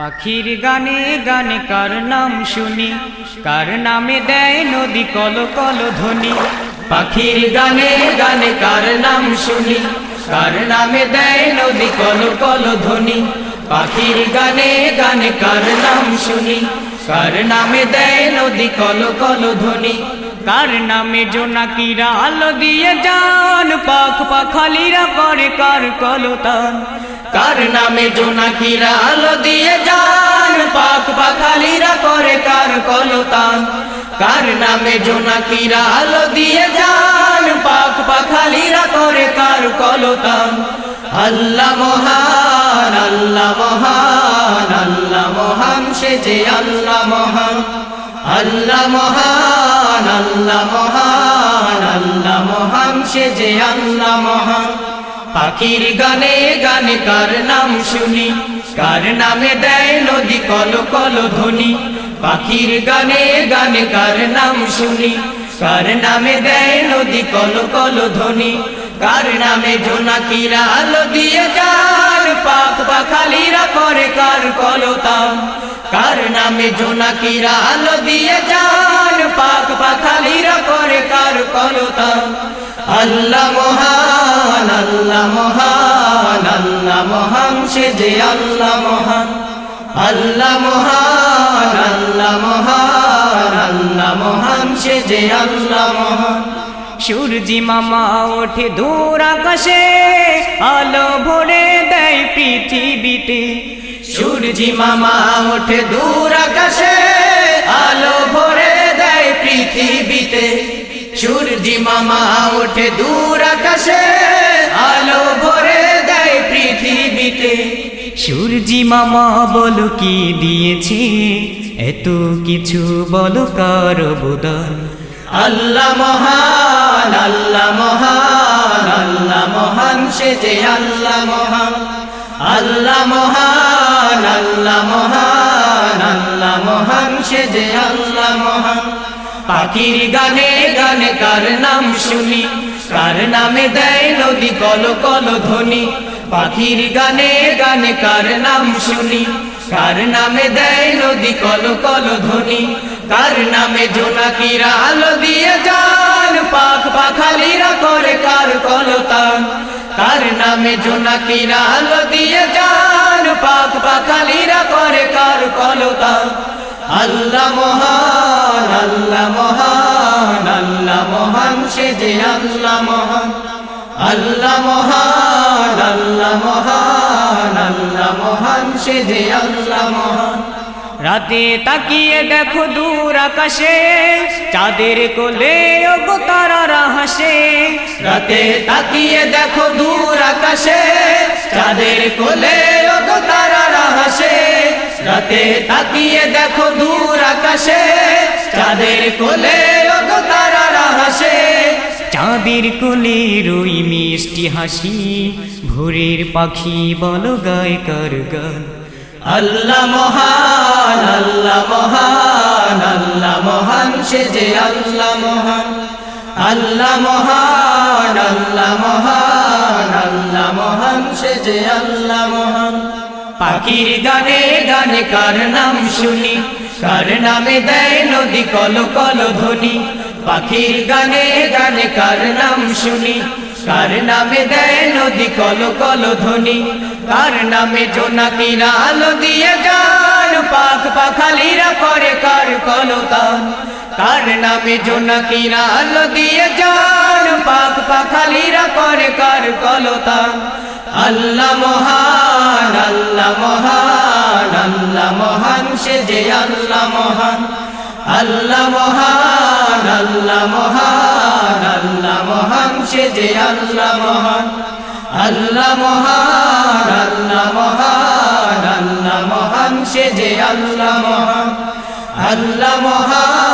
পাখির গানে গানে কার নাম শুনি? কার নামে দেয় নদী কল কল ধ্বনি? পাখির গানে গানে কার নাম শুনি? কার নামে দেয় নদী কল কল ধ্বনি? পাখির গানে গানে কার নাম শুনি? কার নামে দেয় নদী কল কল ধ্বনি? কার নামে জোনাকিরা আলো দিয়ে যান পাখ পাখালিরা করে কার কলতান? কার নামে জোনাকিরা আলো দিয়ে যান? পাখ পাখালিরা করে কার কলতান? কার নামে জোনাকিরা আলো দিয়ে যান? পাখ পাখালিরা করে কার কলতান? আল্লাহ মহান আল্লাহ মহান আল্লাহ মহান, সে যে আল্লাহ মহান। আল্লাহ মহান আল্লাহ মহান আল্লাহ মহান, সে যে আল্লাহ মহান। পাখির গানে গানে, কার নাম শুনি? কার নামে দেয় নদী কল কল ধ্বনি? পাখির গানে গানে, কার নাম শুনি? কার নামে দেয় নদী কল কল ধ্বনি? কার নামে জোনাকিরা আলো দিয়ে যান পাক পাখালিরা করে কার কলতাম কার নামে জোনাকিরা আলো দিয়ে যান পাক পাখালিরা করে কার কলতাম আল্লাহ মহান আল্লাহ মহান আল্লাহ মহান সে যে আল্লাহ মহান। আল্লাহ মহান আল্লাহ মহান আল্লাহ মহান সে যে আল্লাহ মহান। সূর্যি মামা ওঠে দূর আকাশে আলো ভরে দেয় পৃথিবীতে। সূর্যি মামা ওঠে দূর আকাশে আলো ভরে দেয় পৃথিবীতে। সূর্যি মামা ওঠে দূর আকাশে, আলো ভরে দেয় পৃথিবীতে। সূর্যি মামা বলো কি দিয়েছে, এত কিছু বলো কার অবদান? আল্লাহ মহান আল্লাহ মহান আল্লাহ মহান, সে যে আল্লাহ মহান। আল্লাহ মহান আল্লাহ মহান আল্লাহ মহান, সে যে আল্লাহ মহান। পাখির গানে গানে কার নাম শুনি? কার নামে দেয় নদী কল কল ধ্বনি? পাখির গানে গানে কার নাম শুনি? কার নামে দেয় নদী কল কল ধ্বনি? কার নামে জোনাকিরা আলো দিয়ে যান পাখ পাখালিরা করে কার কলতান কার নামে জোনাকিরা আলো দিয়ে যান পাখ পাখালিরা করে কার কলতান আল্লাহ মহান আল্লাহ মহান আল্লাহ মহান সে যে আল্লাহ মহান। আল্লাহ মহান আল্লাহ মহান আল্লাহ মহান সে যে আল্লাহ মহান। রাতে তাকিয়ে দেখো দূর আকাশে, চাঁদের কোলে ওগো তারারা হাসে। রাতে তাকিয়ে দেখো দূর আকাশে, চাঁদের কোলে রাতে তাকিয়ে দেখো দূর আকাশে চাঁদের কোলে তারারা হাসে চাঁদের কোলে রই মিষ্টি হাসি ভোরের পাখি বলো গায় কার গান। আল্লাহ মহান আল্লাহ মহান আল্লাহ মহান সে যে আল্লাহ মহান। আল্লাহ মহান আল্লাহ মহান আল্লাহ মহান সে যে আল্লাহ মহান। পাখির গানে গানে, কার নাম শুনি? কার নামে দেয় নদী কল কল ধ্বনি? পাখির গানে গানে, কার নাম শুনি? কার নামে দেয় নদী কল কল ধ্বনি? কার নামে জোনাকিরা আলো দিয়ে যান পাখ পাখালিরা করে কার কলতান? কার নামে জোনাকিরা আলো দিয়ে যান পাখ পাখালিরা করে কার কলতান আল্লাহ মহান আল্লাহ মহান আল্লাহ মহান সে যে আল্লাহ মহান। আল্লাহ মহান আল্লাহ মহান আল্লাহ মহান সে যে আল্লাহ মহান। আল্লাহ মহান আল্লাহ মহান আল্লাহ মহান সে যে আল্লাহ মহান। আল্লাহ মহান